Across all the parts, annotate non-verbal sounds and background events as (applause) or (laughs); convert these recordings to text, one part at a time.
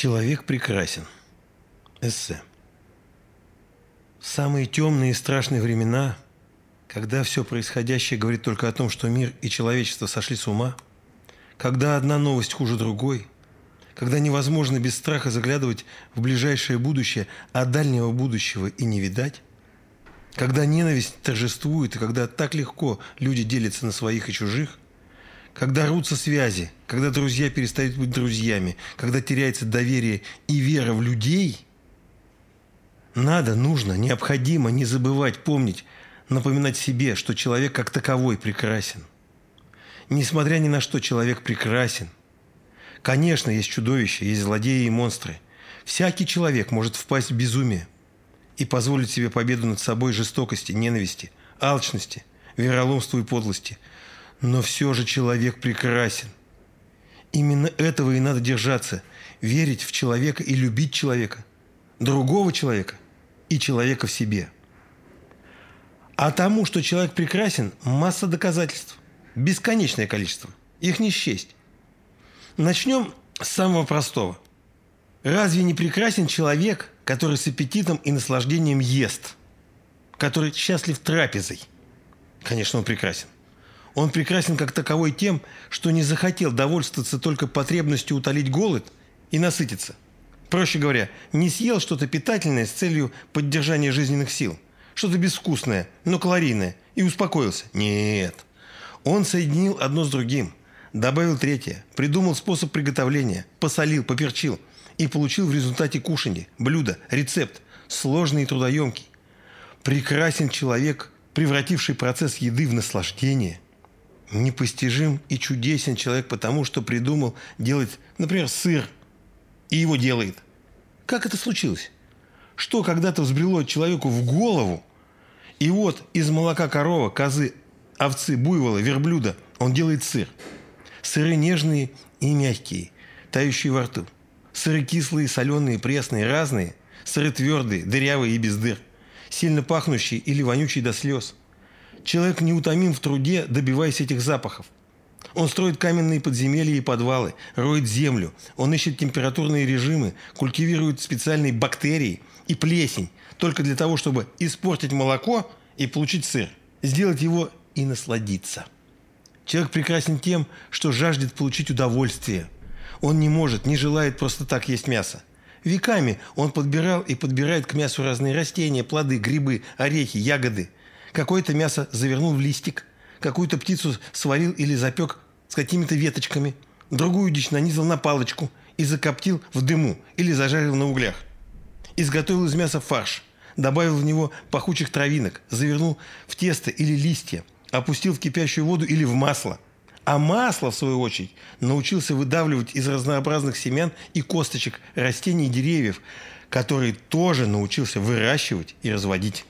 Человек прекрасен. Эссе. В самые темные и страшные времена, когда все происходящее говорит только о том, что мир и человечество сошли с ума, когда одна новость хуже другой, когда невозможно без страха заглядывать в ближайшее будущее, а дальнего будущего и не видать, когда ненависть торжествует и когда так легко люди делятся на своих и чужих – когда рвутся связи, когда друзья перестают быть друзьями, когда теряется доверие и вера в людей, надо, нужно, необходимо не забывать, помнить, напоминать себе, что человек как таковой прекрасен. Несмотря ни на что, человек прекрасен. Конечно, есть чудовища, есть злодеи и монстры. Всякий человек может впасть в безумие и позволить себе победу над собой жестокости, ненависти, алчности, вероломству и подлости – но все же человек прекрасен. Именно этого и надо держаться. Верить в человека и любить человека. Другого человека и человека в себе. А тому, что человек прекрасен, масса доказательств. Бесконечное количество. Их не счесть. Начнем с самого простого. Разве не прекрасен человек, который с аппетитом и наслаждением ест? Который счастлив трапезой? Конечно, он прекрасен. Он прекрасен как таковой тем, что не захотел довольствоваться только потребностью утолить голод и насытиться. Проще говоря, не съел что-то питательное с целью поддержания жизненных сил, что-то безвкусное, но калорийное, и успокоился. Нет. Он соединил одно с другим, добавил третье, придумал способ приготовления, посолил, поперчил и получил в результате кушанье, блюдо, рецепт, сложный и трудоемкий. Прекрасен человек, превративший процесс еды в наслаждение – Непостижим и чудесен человек потому, что придумал делать, например, сыр, и его делает. Как это случилось? Что когда-то взбрело человеку в голову, и вот из молока коровы, козы, овцы, буйвола, верблюда он делает сыр. Сыры нежные и мягкие, тающие во рту. Сыры кислые, соленые, пресные, разные. Сыры твердые, дырявые и без дыр. Сильно пахнущие или вонючие до слез – Человек неутомим в труде, добиваясь этих запахов. Он строит каменные подземелья и подвалы, роет землю, он ищет температурные режимы, культивирует специальные бактерии и плесень, только для того, чтобы испортить молоко и получить сыр, сделать его и насладиться. Человек прекрасен тем, что жаждет получить удовольствие. Он не может, не желает просто так есть мясо. Веками он подбирал и подбирает к мясу разные растения, плоды, грибы, орехи, ягоды – Какое-то мясо завернул в листик, какую-то птицу сварил или запек с какими-то веточками, другую дичь нанизал на палочку и закоптил в дыму или зажарил на углях. Изготовил из мяса фарш, добавил в него пахучих травинок, завернул в тесто или листья, опустил в кипящую воду или в масло. А масло, в свою очередь, научился выдавливать из разнообразных семян и косточек растений и деревьев, которые тоже научился выращивать и разводить.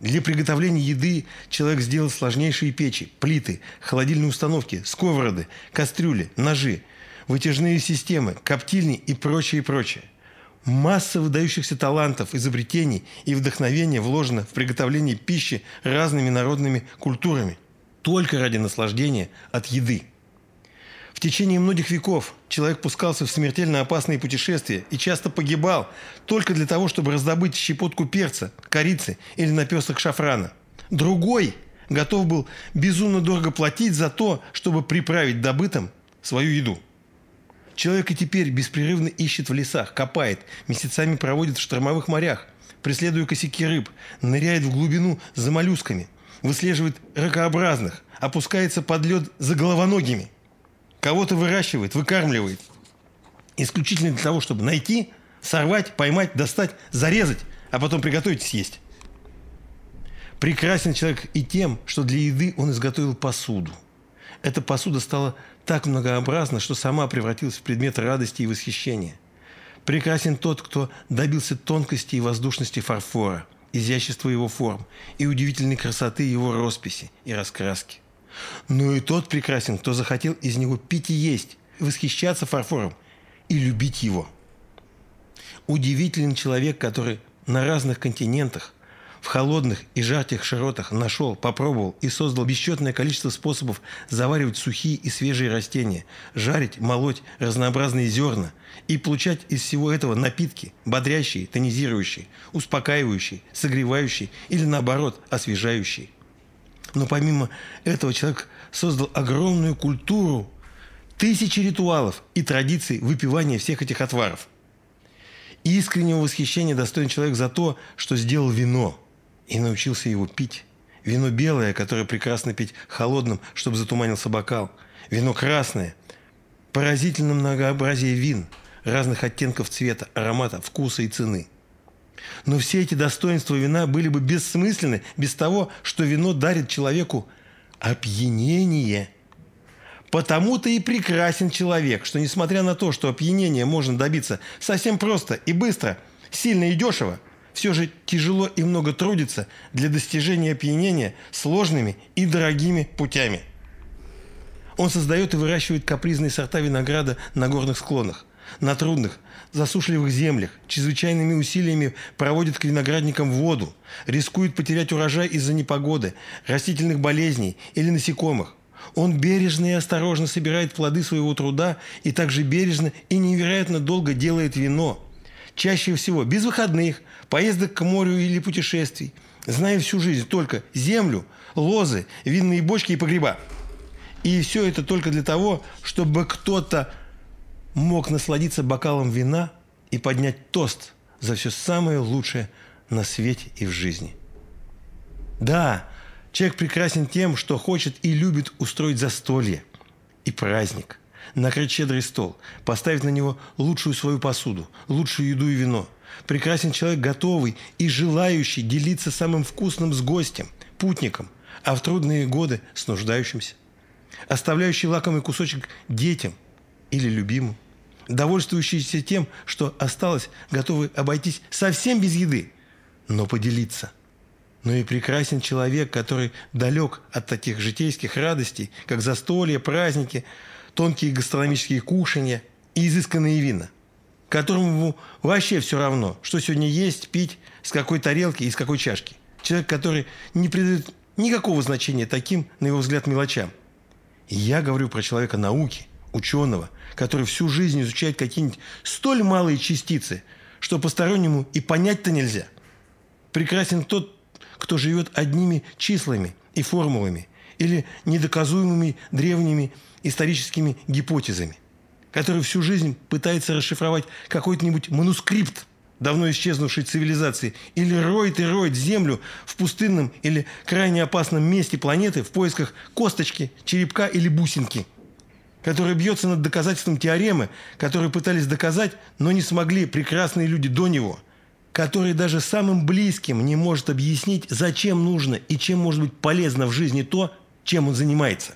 Для приготовления еды человек сделал сложнейшие печи, плиты, холодильные установки, сковороды, кастрюли, ножи, вытяжные системы, коптильни и прочее, прочее. Масса выдающихся талантов, изобретений и вдохновения вложено в приготовление пищи разными народными культурами. Только ради наслаждения от еды – в течение многих веков человек пускался в смертельно опасные путешествия и часто погибал только для того, чтобы раздобыть щепотку перца, корицы или наперсток шафрана. Другой готов был безумно дорого платить за то, чтобы приправить добытым свою еду. Человек и теперь беспрерывно ищет в лесах, копает, месяцами проводит в штормовых морях, преследуя косяки рыб, ныряет в глубину за моллюсками, выслеживает ракообразных, опускается под лед за головоногими – кого-то выращивает, выкармливает. Исключительно для того, чтобы найти, сорвать, поймать, достать, зарезать, а потом приготовить и съесть. Прекрасен человек и тем, что для еды он изготовил посуду. Эта посуда стала так многообразна, что сама превратилась в предмет радости и восхищения. Прекрасен тот, кто добился тонкости и воздушности фарфора, изящества его форм и удивительной красоты его росписи и раскраски. Но и тот прекрасен, кто захотел из него пить и есть, восхищаться фарфором и любить его. Удивителен человек, который на разных континентах, в холодных и жарких широтах нашел, попробовал и создал бесчетное количество способов заваривать сухие и свежие растения, жарить, молоть разнообразные зерна и получать из всего этого напитки, бодрящие, тонизирующие, успокаивающие, согревающие или наоборот освежающие. Но помимо этого человек создал огромную культуру, тысячи ритуалов и традиций выпивания всех этих отваров. Искреннего восхищения достоин человек за то, что сделал вино и научился его пить. Вино белое, которое прекрасно пить холодным, чтобы затуманился бокал. Вино красное. Поразительно многообразие вин, разных оттенков цвета, аромата, вкуса и цены. Но все эти достоинства вина были бы бессмысленны без того, что вино дарит человеку опьянение. Потому-то и прекрасен человек, что несмотря на то, что опьянение можно добиться совсем просто и быстро, сильно и дешево – все же тяжело и много трудится для достижения опьянения сложными и дорогими путями. Он создает и выращивает капризные сорта винограда на горных склонах, на трудных, засушливых землях, чрезвычайными усилиями проводит к виноградникам воду, рискует потерять урожай из-за непогоды, растительных болезней или насекомых. Он бережно и осторожно собирает плоды своего труда и также бережно и невероятно долго делает вино – чаще всего без выходных, поездок к морю или путешествий, зная всю жизнь только землю, лозы, винные бочки и погреба. И все это только для того, чтобы кто-то мог насладиться бокалом вина и поднять тост за все самое лучшее на свете и в жизни. Да, человек прекрасен тем, что хочет и любит устроить застолье и праздник накрыть щедрый стол, поставить на него лучшую свою посуду, лучшую еду и вино. Прекрасен человек, готовый и желающий делиться самым вкусным с гостем, путником, а в трудные годы с нуждающимся. Оставляющий лакомый кусочек детям или любимым. Довольствующийся тем, что осталось, готовый обойтись совсем без еды, но поделиться – но и прекрасен человек, который далек от таких житейских радостей, как застолья, праздники, тонкие гастрономические кушания и изысканные вина, которому вообще все равно, что сегодня есть, пить, с какой тарелки и с какой чашки. Человек, который не придает никакого значения таким, на его взгляд, мелочам. И я говорю про человека науки, ученого, который всю жизнь изучает какие-нибудь столь малые частицы, что постороннему и понять-то нельзя. Прекрасен тот, кто живет одними числами и формулами или недоказуемыми древними историческими гипотезами, который всю жизнь пытается расшифровать какой-нибудь манускрипт давно исчезнувшей цивилизации или роет и роет землю в пустынном или крайне опасном месте планеты в поисках косточки, черепка или бусинки, который бьется над доказательством теоремы, которую пытались доказать, но не смогли прекрасные люди до него, который даже самым близким не может объяснить, зачем нужно и чем может быть полезно в жизни то, чем он занимается.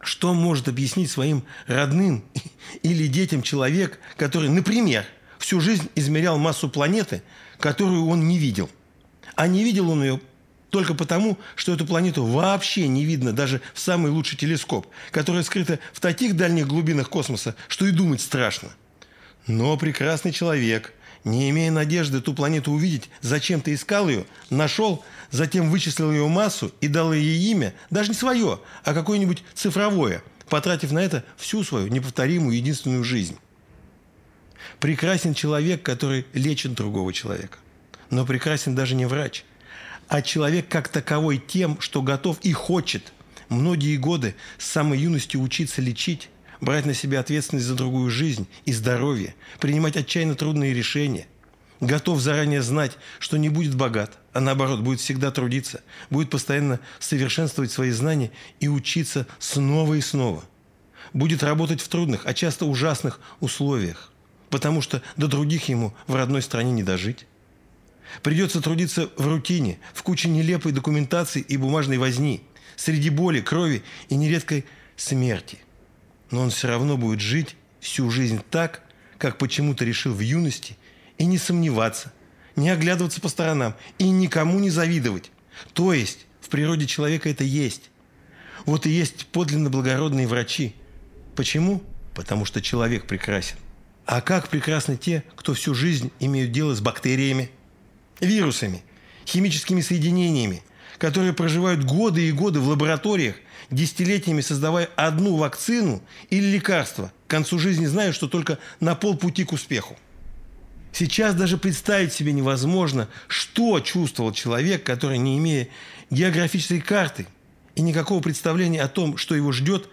Что может объяснить своим родным (laughs) или детям человек, который, например, всю жизнь измерял массу планеты, которую он не видел? А не видел он ее только потому, что эту планету вообще не видно даже в самый лучший телескоп, который скрыта в таких дальних глубинах космоса, что и думать страшно. Но прекрасный человек, не имея надежды ту планету увидеть, зачем-то искал ее, нашел, затем вычислил ее массу и дал ей имя, даже не свое, а какое-нибудь цифровое, потратив на это всю свою неповторимую единственную жизнь. Прекрасен человек, который лечит другого человека. Но прекрасен даже не врач, а человек как таковой тем, что готов и хочет многие годы с самой юности учиться лечить, брать на себя ответственность за другую жизнь и здоровье, принимать отчаянно трудные решения, готов заранее знать, что не будет богат, а наоборот, будет всегда трудиться, будет постоянно совершенствовать свои знания и учиться снова и снова. Будет работать в трудных, а часто ужасных условиях, потому что до других ему в родной стране не дожить. Придется трудиться в рутине, в куче нелепой документации и бумажной возни, среди боли, крови и нередкой смерти – но он все равно будет жить всю жизнь так, как почему-то решил в юности, и не сомневаться, не оглядываться по сторонам и никому не завидовать. То есть в природе человека это есть. Вот и есть подлинно благородные врачи. Почему? Потому что человек прекрасен. А как прекрасны те, кто всю жизнь имеют дело с бактериями, вирусами, химическими соединениями, которые проживают годы и годы в лабораториях, десятилетиями создавая одну вакцину или лекарство, к концу жизни зная, что только на полпути к успеху. Сейчас даже представить себе невозможно, что чувствовал человек, который, не имея географической карты и никакого представления о том, что его ждет,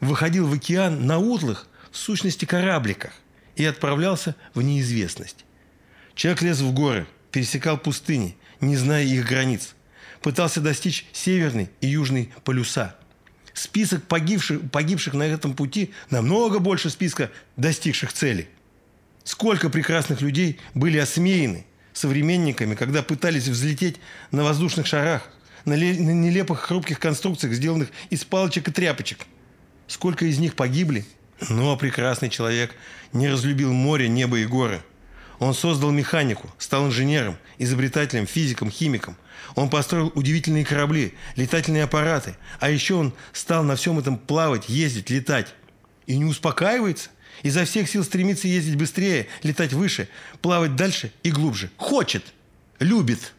выходил в океан на утлых, в сущности, корабликах и отправлялся в неизвестность. Человек лез в горы, пересекал пустыни, не зная их границ, пытался достичь северной и южной полюса. Список погибших, погибших на этом пути намного больше списка достигших цели – Сколько прекрасных людей были осмеяны современниками, когда пытались взлететь на воздушных шарах, на, на нелепых хрупких конструкциях, сделанных из палочек и тряпочек. Сколько из них погибли? Но прекрасный человек не разлюбил море, небо и горы. Он создал механику, стал инженером, изобретателем, физиком, химиком. Он построил удивительные корабли, летательные аппараты. А еще он стал на всем этом плавать, ездить, летать. И не успокаивается. Изо всех сил стремится ездить быстрее, летать выше, плавать дальше и глубже. Хочет, любит.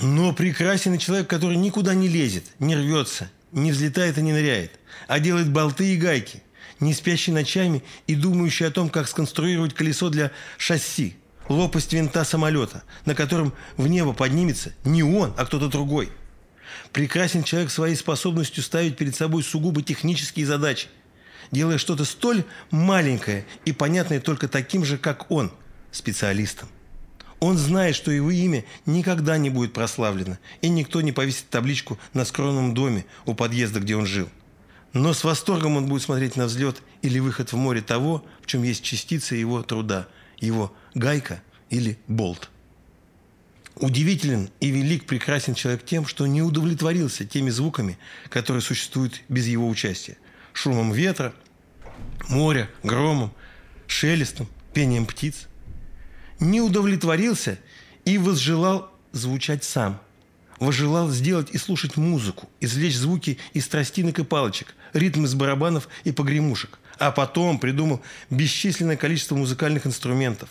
Но прекрасен человек, который никуда не лезет, не рвется, не взлетает и не ныряет, а делает болты и гайки, не спящий ночами и думающий о том, как сконструировать колесо для шасси, лопасть винта самолета, на котором в небо поднимется не он, а кто-то другой. Прекрасен человек своей способностью ставить перед собой сугубо технические задачи – делая что-то столь маленькое и понятное только таким же, как он, специалистом. Он знает, что его имя никогда не будет прославлено, и никто не повесит табличку на скромном доме у подъезда, где он жил. Но с восторгом он будет смотреть на взлет или выход в море того, в чем есть частица его труда, его гайка или болт. Удивителен и велик прекрасен человек тем, что не удовлетворился теми звуками, которые существуют без его участия шумом ветра, моря, громом, шелестом, пением птиц. Не удовлетворился и возжелал звучать сам. Возжелал сделать и слушать музыку, извлечь звуки из тростинок и палочек, ритм из барабанов и погремушек. А потом придумал бесчисленное количество музыкальных инструментов.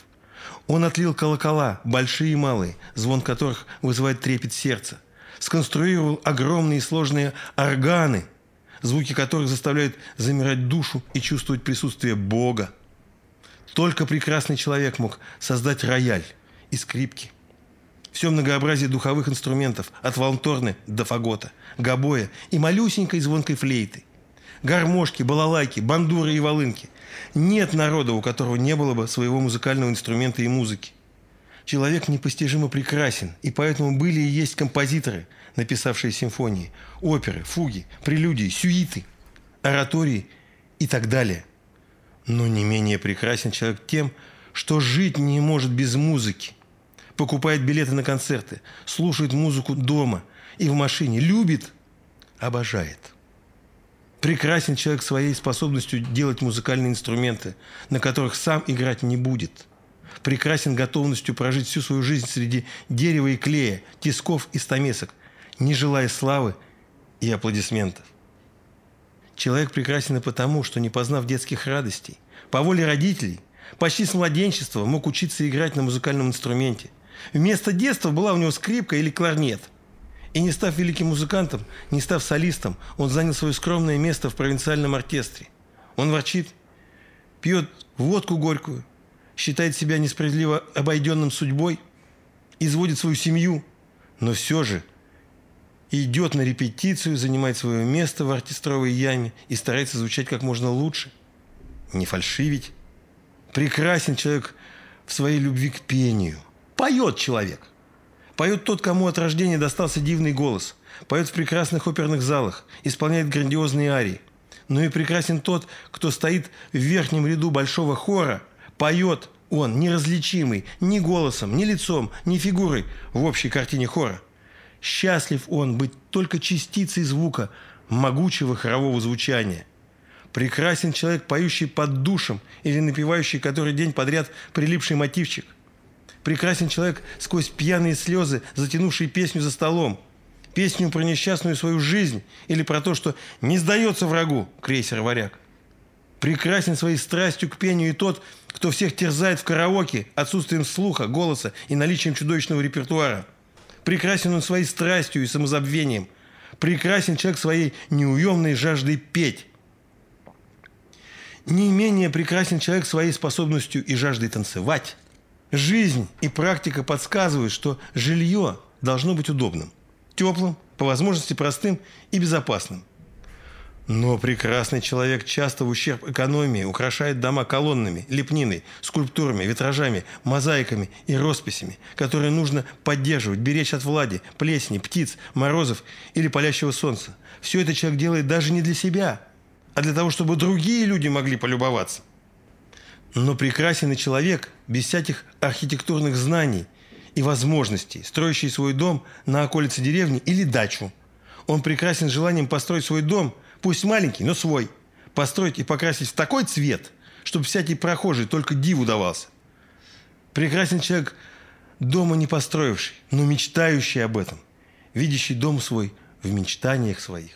Он отлил колокола, большие и малые, звон которых вызывает трепет сердца. Сконструировал огромные и сложные органы – звуки которых заставляют замирать душу и чувствовать присутствие Бога. Только прекрасный человек мог создать рояль и скрипки. Все многообразие духовых инструментов, от волнторны до фагота, гобоя и малюсенькой звонкой флейты. Гармошки, балалайки, бандуры и волынки. Нет народа, у которого не было бы своего музыкального инструмента и музыки. Человек непостижимо прекрасен, и поэтому были и есть композиторы, написавшие симфонии, оперы, фуги, прелюдии, сюиты, оратории и так далее. Но не менее прекрасен человек тем, что жить не может без музыки. Покупает билеты на концерты, слушает музыку дома и в машине, любит, обожает. Прекрасен человек своей способностью делать музыкальные инструменты, на которых сам играть не будет – прекрасен готовностью прожить всю свою жизнь среди дерева и клея, тисков и стамесок, не желая славы и аплодисментов. Человек прекрасен и потому, что, не познав детских радостей, по воле родителей, почти с младенчества мог учиться играть на музыкальном инструменте. Вместо детства была у него скрипка или кларнет. И не став великим музыкантом, не став солистом, он занял свое скромное место в провинциальном оркестре. Он ворчит, пьет водку горькую, считает себя несправедливо обойденным судьбой, изводит свою семью, но все же идет на репетицию, занимает свое место в оркестровой яме и старается звучать как можно лучше. Не фальшивить. Прекрасен человек в своей любви к пению. Поет человек. Поет тот, кому от рождения достался дивный голос. Поет в прекрасных оперных залах, исполняет грандиозные арии. Но и прекрасен тот, кто стоит в верхнем ряду большого хора – Поет он неразличимый ни голосом, ни лицом, ни фигурой в общей картине хора. Счастлив он быть только частицей звука могучего хорового звучания. Прекрасен человек, поющий под душем или напевающий который день подряд прилипший мотивчик. Прекрасен человек сквозь пьяные слезы, затянувший песню за столом. Песню про несчастную свою жизнь или про то, что не сдается врагу крейсер-варяг. Прекрасен своей страстью к пению и тот, кто всех терзает в караоке отсутствием слуха, голоса и наличием чудовищного репертуара. Прекрасен он своей страстью и самозабвением. Прекрасен человек своей неуемной жаждой петь. Не менее прекрасен человек своей способностью и жаждой танцевать. Жизнь и практика подсказывают, что жилье должно быть удобным, теплым, по возможности простым и безопасным. Но прекрасный человек часто в ущерб экономии украшает дома колоннами, лепниной, скульптурами, витражами, мозаиками и росписями, которые нужно поддерживать, беречь от влади, плесени, птиц, морозов или палящего солнца. Все это человек делает даже не для себя, а для того, чтобы другие люди могли полюбоваться. Но прекрасен и человек без всяких архитектурных знаний и возможностей, строящий свой дом на околице деревни или дачу. Он прекрасен желанием построить свой дом – пусть маленький, но свой, построить и покрасить в такой цвет, чтобы всякий прохожий только диву давался. Прекрасен человек, дома не построивший, но мечтающий об этом, видящий дом свой в мечтаниях своих.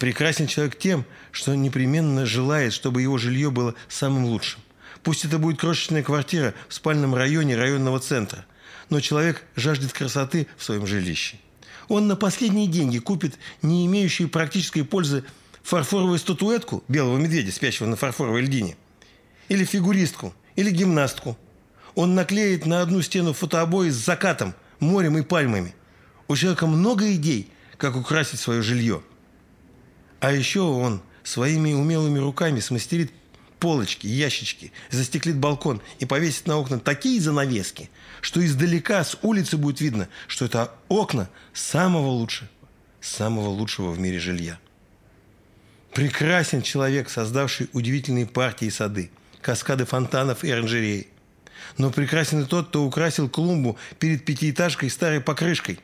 Прекрасен человек тем, что непременно желает, чтобы его жилье было самым лучшим. Пусть это будет крошечная квартира в спальном районе районного центра, но человек жаждет красоты в своем жилище – он на последние деньги купит не имеющую практической пользы фарфоровую статуэтку белого медведя, спящего на фарфоровой льдине, или фигуристку, или гимнастку. Он наклеит на одну стену фотообои с закатом, морем и пальмами. У человека много идей, как украсить свое жилье. А еще он своими умелыми руками смастерит полочки, ящички, застеклит балкон и повесит на окна такие занавески, что издалека с улицы будет видно, что это окна самого лучшего, самого лучшего в мире жилья. Прекрасен человек, создавший удивительные партии и сады, каскады фонтанов и оранжереи. Но прекрасен и тот, кто украсил клумбу перед пятиэтажкой старой покрышкой.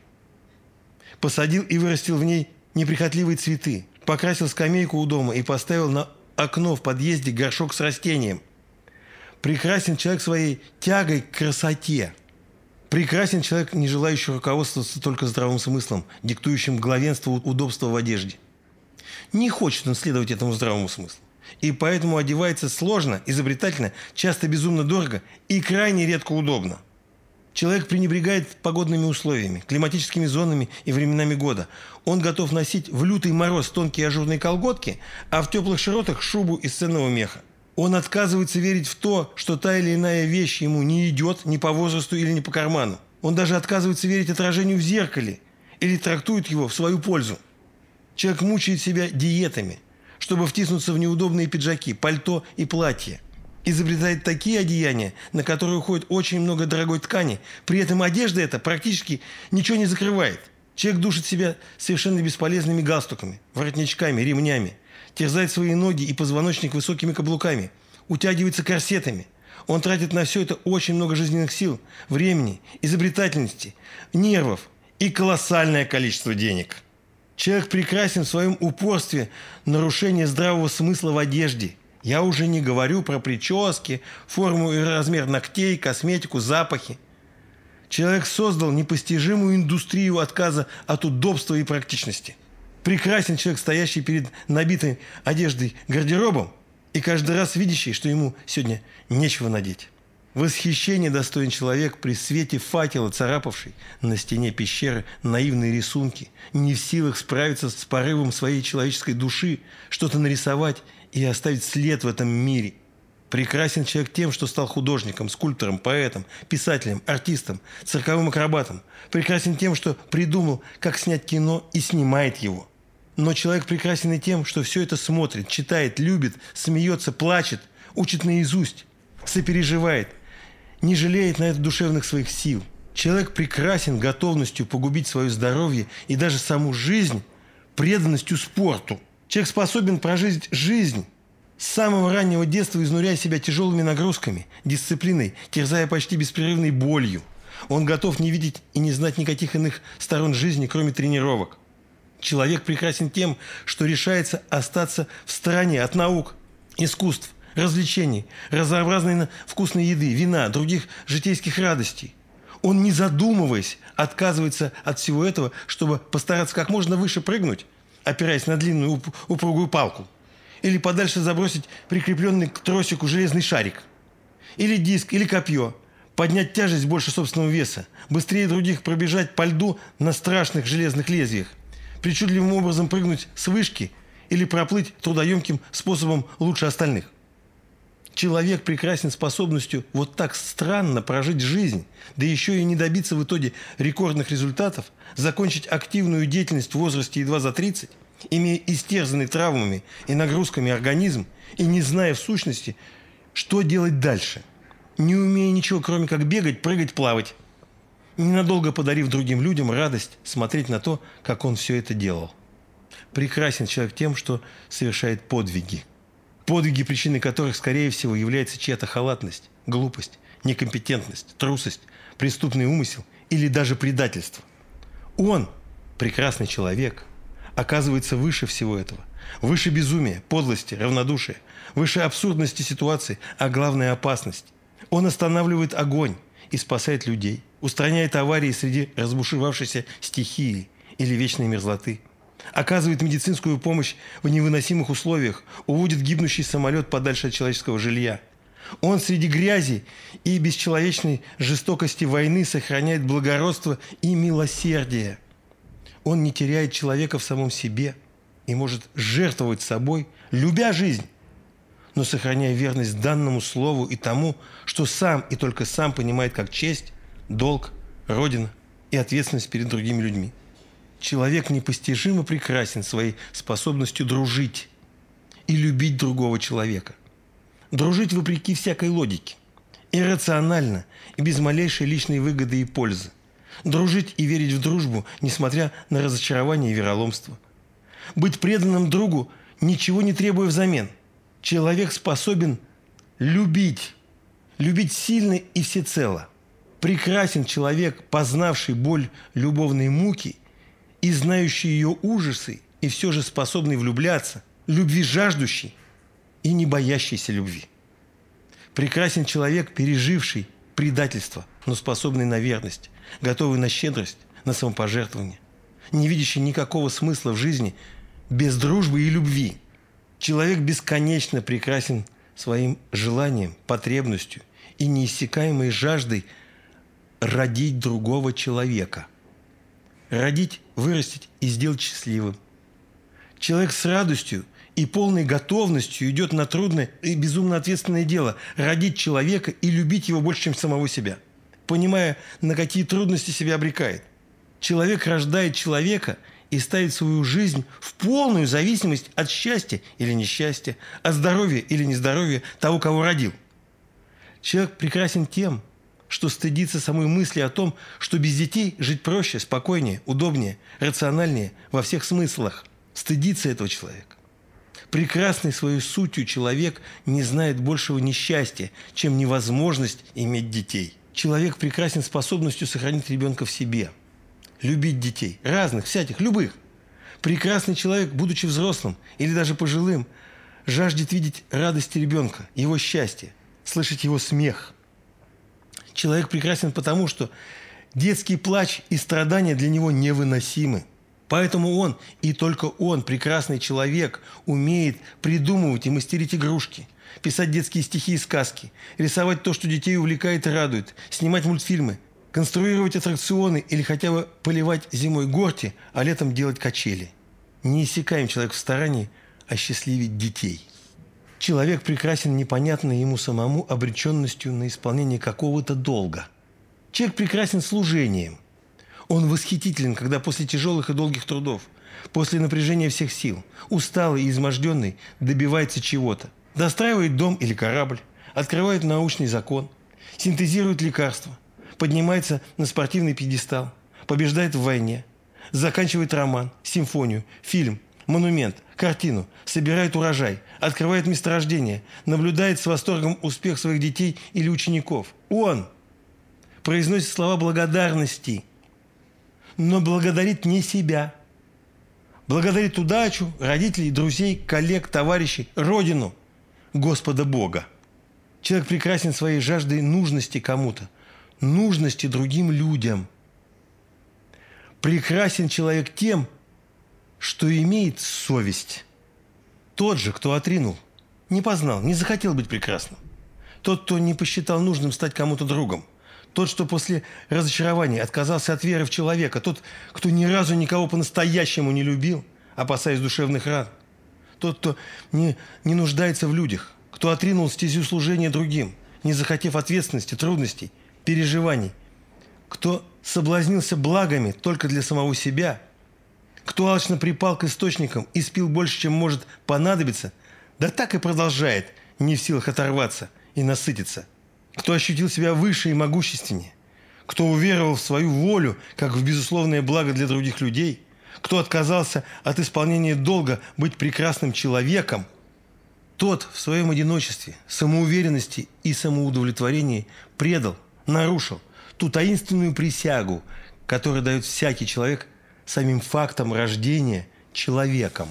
Посадил и вырастил в ней неприхотливые цветы, покрасил скамейку у дома и поставил на окно в подъезде горшок с растением. Прекрасен человек своей тягой к красоте. Прекрасен человек, не желающий руководствоваться только здравым смыслом, диктующим главенство удобства в одежде. Не хочет он следовать этому здравому смыслу. И поэтому одевается сложно, изобретательно, часто безумно дорого и крайне редко удобно. Человек пренебрегает погодными условиями, климатическими зонами и временами года. Он готов носить в лютый мороз тонкие ажурные колготки, а в теплых широтах шубу из ценного меха. Он отказывается верить в то, что та или иная вещь ему не идет ни по возрасту или не по карману. Он даже отказывается верить отражению в зеркале или трактует его в свою пользу. Человек мучает себя диетами, чтобы втиснуться в неудобные пиджаки, пальто и платья изобретает такие одеяния, на которые уходит очень много дорогой ткани. При этом одежда эта практически ничего не закрывает. Человек душит себя совершенно бесполезными галстуками, воротничками, ремнями, терзает свои ноги и позвоночник высокими каблуками, утягивается корсетами. Он тратит на все это очень много жизненных сил, времени, изобретательности, нервов и колоссальное количество денег. Человек прекрасен в своем упорстве нарушения здравого смысла в одежде – я уже не говорю про прически, форму и размер ногтей, косметику, запахи. Человек создал непостижимую индустрию отказа от удобства и практичности. Прекрасен человек, стоящий перед набитой одеждой гардеробом и каждый раз видящий, что ему сегодня нечего надеть. Восхищение достоин человек при свете факела, царапавший на стене пещеры наивные рисунки, не в силах справиться с порывом своей человеческой души, что-то нарисовать и оставить след в этом мире. Прекрасен человек тем, что стал художником, скульптором, поэтом, писателем, артистом, цирковым акробатом. Прекрасен тем, что придумал, как снять кино и снимает его. Но человек прекрасен и тем, что все это смотрит, читает, любит, смеется, плачет, учит наизусть, сопереживает, не жалеет на это душевных своих сил. Человек прекрасен готовностью погубить свое здоровье и даже саму жизнь преданностью спорту. Человек способен прожить жизнь с самого раннего детства, изнуряя себя тяжелыми нагрузками, дисциплиной, терзая почти беспрерывной болью. Он готов не видеть и не знать никаких иных сторон жизни, кроме тренировок. Человек прекрасен тем, что решается остаться в стороне от наук, искусств, развлечений, разнообразной вкусной еды, вина, других житейских радостей. Он, не задумываясь, отказывается от всего этого, чтобы постараться как можно выше прыгнуть, опираясь на длинную упругую палку. Или подальше забросить прикрепленный к тросику железный шарик. Или диск, или копье. поднять тяжесть больше собственного веса, быстрее других пробежать по льду на страшных железных лезвиях, причудливым образом прыгнуть с вышки или проплыть трудоемким способом лучше остальных. Человек прекрасен способностью вот так странно прожить жизнь, да еще и не добиться в итоге рекордных результатов, закончить активную деятельность в возрасте едва за 30, имея истерзанный травмами и нагрузками организм и не зная в сущности, что делать дальше, не умея ничего, кроме как бегать, прыгать, плавать, ненадолго подарив другим людям радость смотреть на то, как он все это делал. Прекрасен человек тем, что совершает подвиги подвиги причиной которых, скорее всего, является чья-то халатность, глупость, некомпетентность, трусость, преступный умысел или даже предательство. Он, прекрасный человек, оказывается выше всего этого, выше безумия, подлости, равнодушия, выше абсурдности ситуации, а главное опасности. Он останавливает огонь и спасает людей, устраняет аварии среди разбушевавшейся стихии или вечной мерзлоты – оказывает медицинскую помощь в невыносимых условиях, уводит гибнущий самолет подальше от человеческого жилья. Он среди грязи и бесчеловечной жестокости войны сохраняет благородство и милосердие. Он не теряет человека в самом себе и может жертвовать собой, любя жизнь, но сохраняя верность данному слову и тому, что сам и только сам понимает как честь, долг, родина и ответственность перед другими людьми. Человек непостижимо прекрасен своей способностью дружить и любить другого человека. Дружить вопреки всякой логике, иррационально и без малейшей личной выгоды и пользы. Дружить и верить в дружбу, несмотря на разочарование и вероломство. Быть преданным другу, ничего не требуя взамен. Человек способен любить, любить сильно и всецело. Прекрасен человек, познавший боль любовной муки – и знающий ее ужасы, и все же способный влюбляться, любви жаждущий и не боящийся любви. Прекрасен человек, переживший предательство, но способный на верность, готовый на щедрость, на самопожертвование, не видящий никакого смысла в жизни без дружбы и любви. Человек бесконечно прекрасен своим желанием, потребностью и неиссякаемой жаждой родить другого человека – родить, вырастить и сделать счастливым. Человек с радостью и полной готовностью идет на трудное и безумно ответственное дело – родить человека и любить его больше, чем самого себя, понимая, на какие трудности себя обрекает. Человек рождает человека и ставит свою жизнь в полную зависимость от счастья или несчастья, от здоровья или нездоровья того, кого родил. Человек прекрасен тем – что стыдится самой мысли о том, что без детей жить проще, спокойнее, удобнее, рациональнее во всех смыслах. Стыдится этого человека. Прекрасный своей сутью человек не знает большего несчастья, чем невозможность иметь детей. Человек прекрасен способностью сохранить ребенка в себе. Любить детей. Разных, всяких, любых. Прекрасный человек, будучи взрослым или даже пожилым, жаждет видеть радости ребенка, его счастье, слышать его смех – Человек прекрасен потому, что детский плач и страдания для него невыносимы. Поэтому он, и только он, прекрасный человек, умеет придумывать и мастерить игрушки, писать детские стихи и сказки, рисовать то, что детей увлекает и радует, снимать мультфильмы, конструировать аттракционы или хотя бы поливать зимой горти, а летом делать качели. Не иссякаем человек в старании осчастливить детей. Человек прекрасен непонятной ему самому обреченностью на исполнение какого-то долга. Человек прекрасен служением. Он восхитителен, когда после тяжелых и долгих трудов, после напряжения всех сил, усталый и изможденный, добивается чего-то. Достраивает дом или корабль, открывает научный закон, синтезирует лекарства, поднимается на спортивный пьедестал, побеждает в войне, заканчивает роман, симфонию, фильм, монумент, картину, собирает урожай, открывает месторождение, наблюдает с восторгом успех своих детей или учеников. Он произносит слова благодарности, но благодарит не себя. Благодарит удачу, родителей, друзей, коллег, товарищей, Родину, Господа Бога. Человек прекрасен своей жаждой нужности кому-то, нужности другим людям. Прекрасен человек тем, что имеет совесть. Тот же, кто отринул, не познал, не захотел быть прекрасным. Тот, кто не посчитал нужным стать кому-то другом, Тот, что после разочарования отказался от веры в человека. Тот, кто ни разу никого по-настоящему не любил, опасаясь душевных ран. Тот, кто не, не нуждается в людях. Кто отринул стезю служения другим, не захотев ответственности, трудностей, переживаний. Кто соблазнился благами только для самого себя. Кто алчно припал к источникам и спил больше, чем может понадобиться, да так и продолжает, не в силах оторваться и насытиться – кто ощутил себя выше и могущественнее, кто уверовал в свою волю, как в безусловное благо для других людей, кто отказался от исполнения долга быть прекрасным человеком, тот в своем одиночестве, самоуверенности и самоудовлетворении предал, нарушил ту таинственную присягу, которую дает всякий человек самим фактом рождения человеком.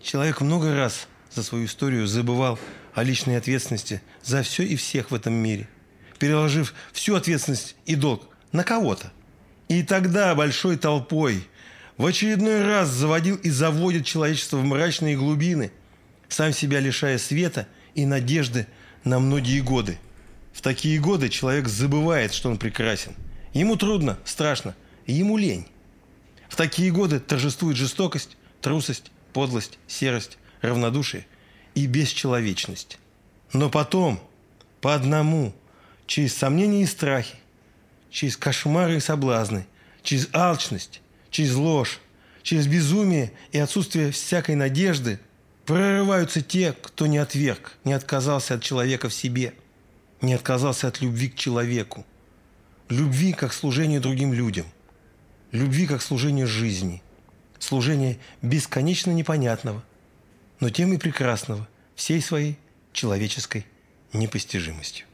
Человек много раз за свою историю забывал о личной ответственности за все и всех в этом мире, переложив всю ответственность и долг на кого-то. И тогда большой толпой в очередной раз заводил и заводит человечество в мрачные глубины, сам себя лишая света и надежды на многие годы. В такие годы человек забывает, что он прекрасен. Ему трудно, страшно, ему лень. В такие годы торжествует жестокость, трусость, подлость, серость, равнодушие – и бесчеловечность. Но потом, по одному, через сомнения и страхи, через кошмары и соблазны, через алчность, через ложь, через безумие и отсутствие всякой надежды прорываются те, кто не отверг, не отказался от человека в себе, не отказался от любви к человеку, любви как служение другим людям, любви как служение жизни, служение бесконечно непонятного, но тем и прекрасного всей своей человеческой непостижимостью.